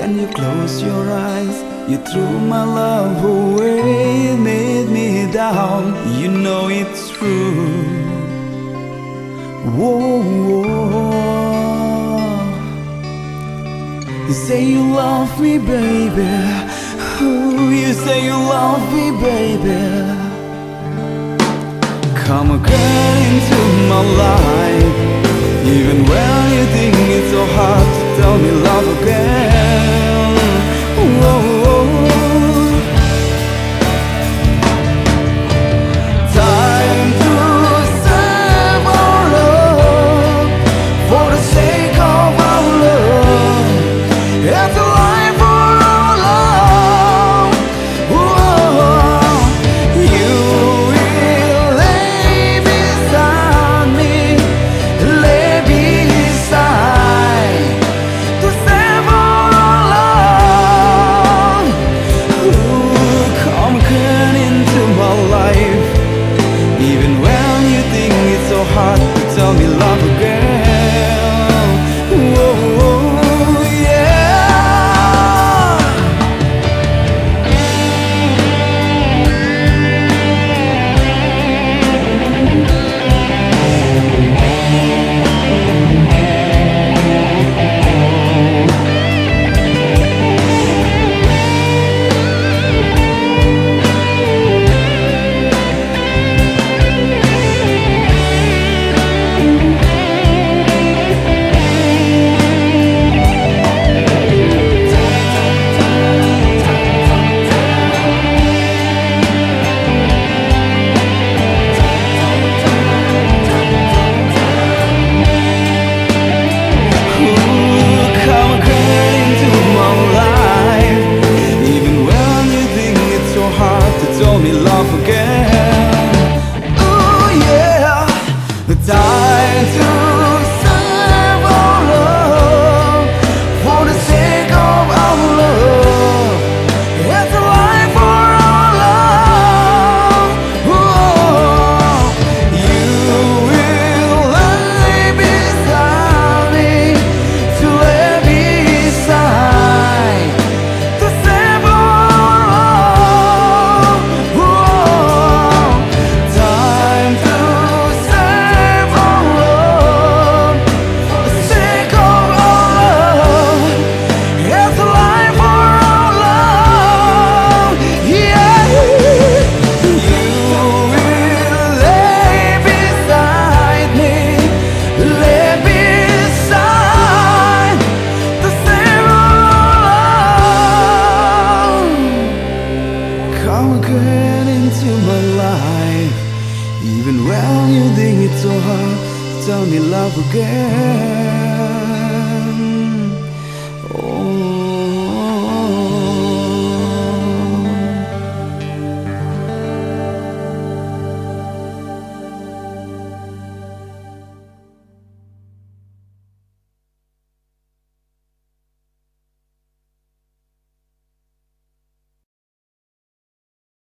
close your eyes. You threw my love away, made me down. You know it's true. Whoa, whoa. You say you love me, baby. Ooh, you say you love me, baby. Come again into my life. Even when you think it's so hard to tell me love again. Whoa, love again. Again into my life, even when you think it's so hard. Tell me love again.